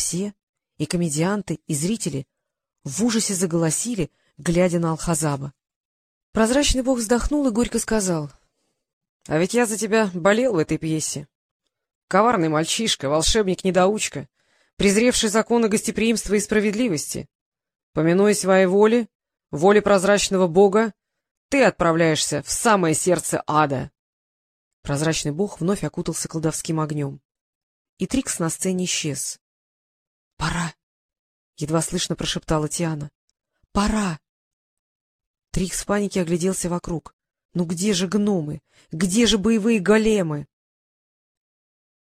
Все, и комедианты, и зрители, в ужасе заголосили, глядя на Алхазаба. Прозрачный бог вздохнул и горько сказал. — А ведь я за тебя болел в этой пьесе. Коварный мальчишка, волшебник-недоучка, презревший законы гостеприимства и справедливости. Помянуя своей воле, воле прозрачного бога, ты отправляешься в самое сердце ада. Прозрачный бог вновь окутался колдовским огнем. И Трикс на сцене исчез. — Пора! — едва слышно прошептала Тиана. — Пора! Трикс в панике огляделся вокруг. Ну где же гномы? Где же боевые големы?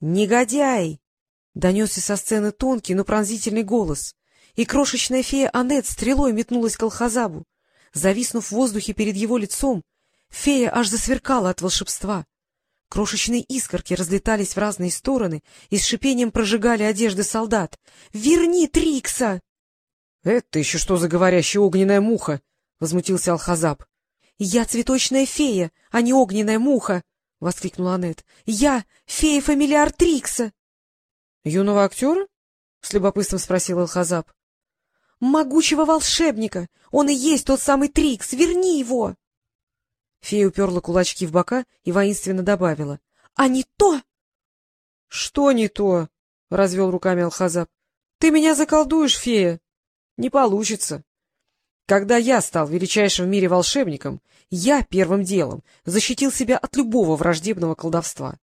«Негодяй!» — донесся со сцены тонкий, но пронзительный голос, и крошечная фея Анет стрелой метнулась к Алхазабу. Зависнув в воздухе перед его лицом, фея аж засверкала от волшебства. Крошечные искорки разлетались в разные стороны и с шипением прожигали одежды солдат. «Верни Трикса!» «Это еще что за говорящая огненная муха?» — возмутился Алхазаб. «Я цветочная фея, а не огненная муха!» — воскликнула Аннет. — Я фея-фамилиар Трикса! — Юного актера? — с любопытством спросил Алхазаб. — Могучего волшебника! Он и есть тот самый Трикс! Верни его! Фея уперла кулачки в бока и воинственно добавила. — А не то! — Что не то? — развел руками Алхазаб. — Ты меня заколдуешь, фея? Не получится. Когда я стал величайшим в мире волшебником, я первым делом защитил себя от любого враждебного колдовства.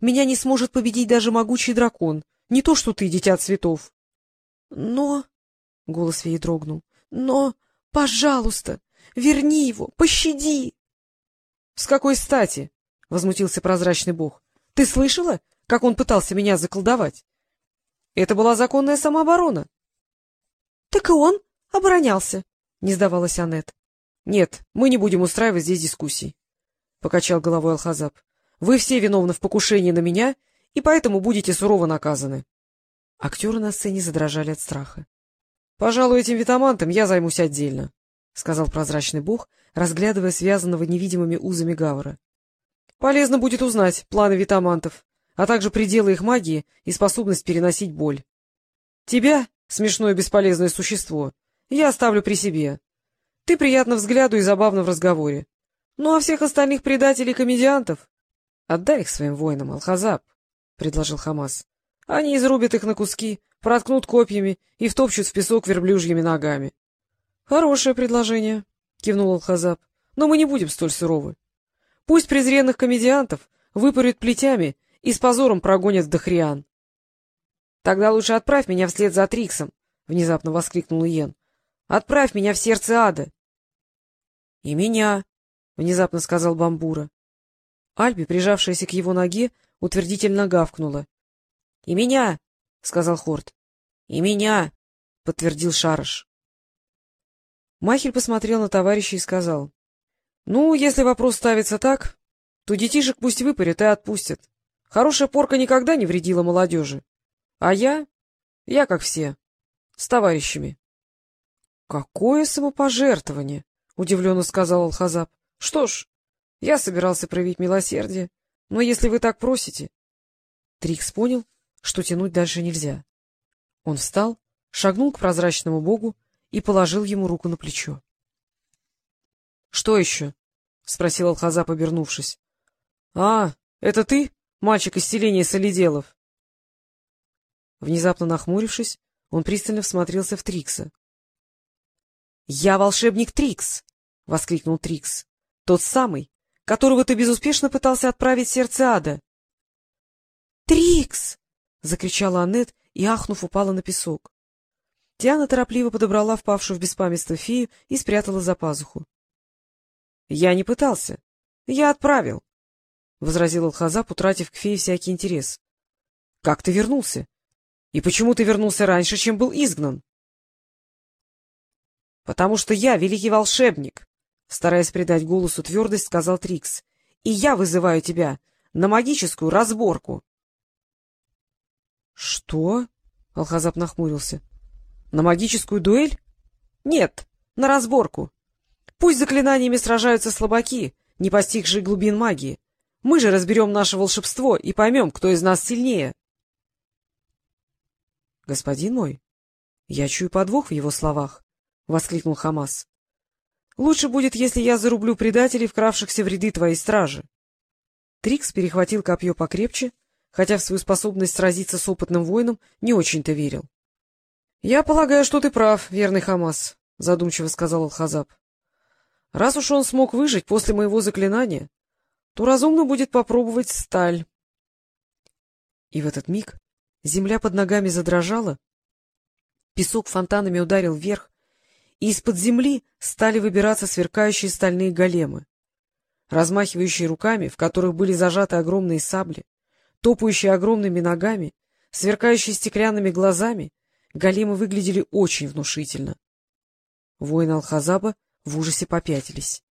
Меня не сможет победить даже могучий дракон, не то что ты, дитя цветов. — Но... — голос феи дрогнул. — Но, пожалуйста, верни его, пощади! — С какой стати? — возмутился прозрачный бог. — Ты слышала, как он пытался меня заколдовать? Это была законная самооборона. — Так и он оборонялся, — не сдавалась Аннет. — Нет, мы не будем устраивать здесь дискуссий, — покачал головой Алхазаб. — Вы все виновны в покушении на меня, и поэтому будете сурово наказаны. Актеры на сцене задрожали от страха. — Пожалуй, этим витамантом я займусь отдельно, — сказал прозрачный бог, разглядывая связанного невидимыми узами Гавара. — Полезно будет узнать планы витамантов, а также пределы их магии и способность переносить боль. Тебя, смешное бесполезное существо, я оставлю при себе. Ты приятно взгляду и забавно в разговоре. Ну, а всех остальных предателей и комедиантов отдай их своим воинам, Алхазаб, — предложил Хамас. Они изрубят их на куски, проткнут копьями и втопчут в песок верблюжьими ногами. — Хорошее предложение, — кивнул Алхазаб, — но мы не будем столь суровы. Пусть презренных комедиантов выпарют плетями и с позором прогонят в Дохриан. — Тогда лучше отправь меня вслед за Триксом, — внезапно воскликнул Иен. Отправь меня в сердце ада. — И меня, — внезапно сказал Бамбура. Альби, прижавшаяся к его ноге, утвердительно гавкнула. — И меня, — сказал Хорт. — И меня, — подтвердил Шарыш. Махель посмотрел на товарища и сказал. — Ну, если вопрос ставится так, то детишек пусть выпарят и отпустят. Хорошая порка никогда не вредила молодежи. А я? Я как все. С товарищами. Какое самопожертвование! — удивленно сказал Алхазаб. — Что ж, я собирался проявить милосердие, но если вы так просите... Трикс понял, что тянуть дальше нельзя. Он встал, шагнул к прозрачному богу и положил ему руку на плечо. — Что еще? — спросил Алхазаб, обернувшись. — А, это ты, мальчик из селения Солиделов? Внезапно нахмурившись, он пристально всмотрелся в Трикса. — Я волшебник Трикс! — воскликнул Трикс. — Тот самый, которого ты безуспешно пытался отправить в сердце ада. — Трикс! — закричала Аннет и, ахнув, упала на песок. Диана торопливо подобрала впавшую в беспамятство фею и спрятала за пазуху. — Я не пытался. Я отправил, — возразил Алхазап, утратив к фее всякий интерес. — Как ты вернулся? И почему ты вернулся раньше, чем был изгнан? — Потому что я великий волшебник, — стараясь придать голосу твердость, сказал Трикс. — И я вызываю тебя на магическую разборку. — Что? — Алхазап нахмурился. — На магическую дуэль? — Нет, на разборку. Пусть заклинаниями сражаются слабаки, не постигшие глубин магии. Мы же разберем наше волшебство и поймем, кто из нас сильнее. —— Господин мой, я чую подвох в его словах, — воскликнул Хамас. — Лучше будет, если я зарублю предателей, вкравшихся в ряды твоей стражи. Трикс перехватил копье покрепче, хотя в свою способность сразиться с опытным воином не очень-то верил. — Я полагаю, что ты прав, верный Хамас, — задумчиво сказал Алхазаб. — Раз уж он смог выжить после моего заклинания, то разумно будет попробовать сталь. И в этот миг земля под ногами задрожала, песок фонтанами ударил вверх, и из-под земли стали выбираться сверкающие стальные големы, размахивающие руками, в которых были зажаты огромные сабли, топающие огромными ногами, сверкающие стеклянными глазами, големы выглядели очень внушительно. Воины Алхазаба в ужасе попятились.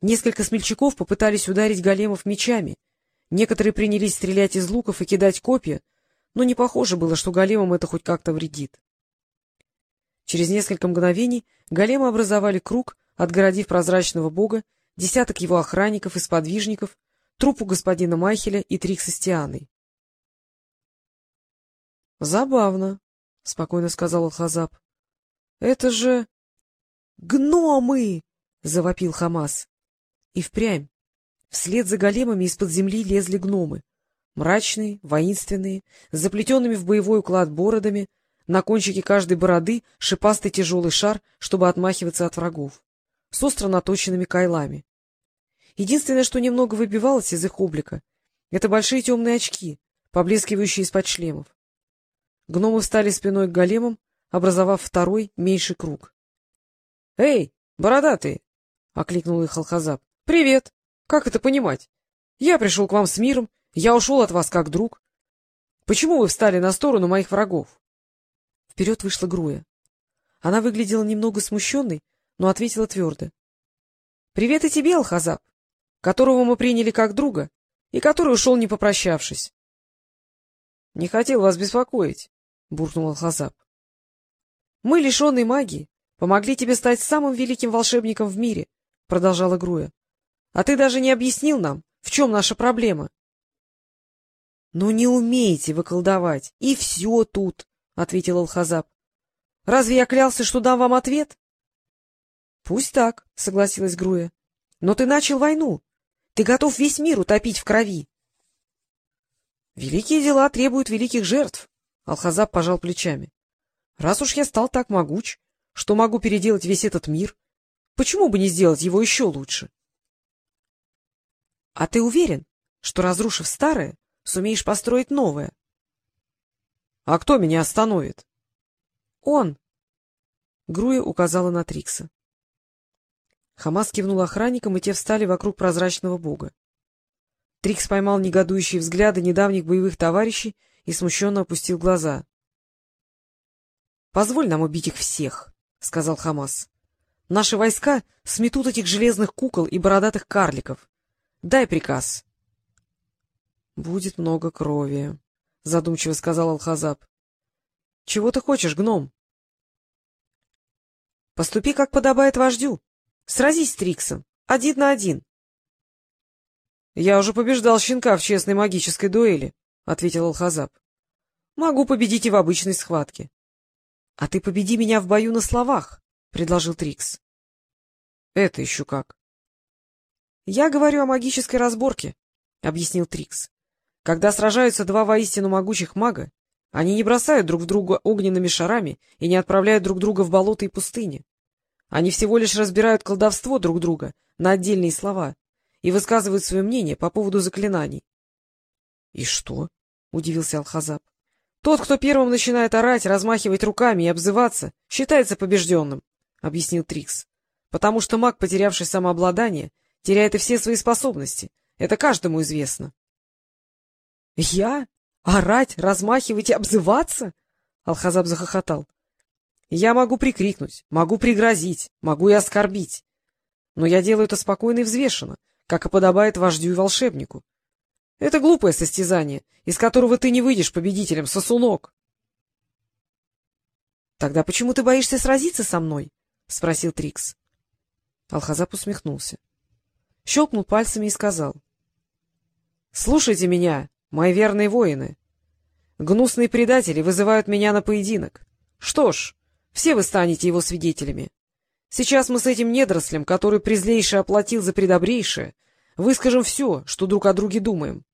Несколько смельчаков попытались ударить големов мечами, некоторые принялись стрелять из луков и кидать копья, но не похоже было, что големам это хоть как-то вредит. Через несколько мгновений големы образовали круг, отгородив прозрачного бога, десяток его охранников и сподвижников, трупу господина Майхеля и Трикса с Тианой. — Забавно, — спокойно сказал Алхазаб. — Это же... — Гномы! — завопил Хамас. И впрямь. Вслед за големами из-под земли лезли гномы. Мрачные, воинственные, с заплетенными в боевой уклад бородами, на кончике каждой бороды шипастый тяжелый шар, чтобы отмахиваться от врагов, с остро наточенными кайлами. Единственное, что немного выбивалось из их облика, это большие темные очки, поблескивающие из-под шлемов. Гномы встали спиной к големам, образовав второй, меньший круг. — Эй, бородатые! — окликнул их Алхазаб. — Привет! Как это понимать? Я пришел к вам с миром, я ушел от вас как друг. Почему вы встали на сторону моих врагов? Вперед вышла Груя. Она выглядела немного смущенной, но ответила твердо. — Привет и тебе, Алхазаб которого мы приняли как друга и который ушел, не попрощавшись. — Не хотел вас беспокоить, — буркнул Алхазаб. — Мы, лишенные магии, помогли тебе стать самым великим волшебником в мире, — продолжала Груя. — А ты даже не объяснил нам, в чем наша проблема. — Ну, не умеете вы колдовать, и все тут, — ответил Алхазаб. — Разве я клялся, что дам вам ответ? — Пусть так, — согласилась Груя. — Но ты начал войну, ты готов весь мир утопить в крови. — Великие дела требуют великих жертв, — Алхазаб пожал плечами. — Раз уж я стал так могуч, что могу переделать весь этот мир, почему бы не сделать его еще лучше? — А ты уверен, что, разрушив старое, сумеешь построить новое? — А кто меня остановит? — Он. Груя указала на Трикса. Хамас кивнул охранникам, и те встали вокруг прозрачного бога. Трикс поймал негодующие взгляды недавних боевых товарищей и смущенно опустил глаза. — Позволь нам убить их всех, — сказал Хамас. — Наши войска сметут этих железных кукол и бородатых карликов. Дай приказ. — Будет много крови, — задумчиво сказал Алхазаб. — Чего ты хочешь, гном? — Поступи, как подобает вождю, Сразись с Триксом. Один на один. — Я уже побеждал щенка в честной магической дуэли, — ответил Алхазаб. — Могу победить и в обычной схватке. — А ты победи меня в бою на словах, — предложил Трикс. — Это еще как? — Я говорю о магической разборке, — объяснил Трикс. — Когда сражаются два воистину могучих мага, они не бросают друг в друга огненными шарами и не отправляют друг друга в болото и пустыни. Они всего лишь разбирают колдовство друг друга на отдельные слова и высказывают свое мнение по поводу заклинаний. — И что? — удивился Алхазаб. — Тот, кто первым начинает орать, размахивать руками и обзываться, считается побежденным, — объяснил Трикс. — Потому что маг, потерявший самообладание, теряет и все свои способности. Это каждому известно. — Я? Орать, размахивать и обзываться? Алхазаб захохотал. Я могу прикрикнуть, могу пригрозить, могу и оскорбить. Но я делаю это спокойно и взвешенно, как и подобает вождю и волшебнику. Это глупое состязание, из которого ты не выйдешь победителем, сосунок. — Тогда почему ты боишься сразиться со мной? — спросил Трикс. Алхазап усмехнулся. Щелкнул пальцами и сказал. — Слушайте меня, мои верные воины. Гнусные предатели вызывают меня на поединок. Что ж, все вы станете его свидетелями. Сейчас мы с этим недорослем, который презлейше оплатил за предобрейшее, выскажем все, что друг о друге думаем.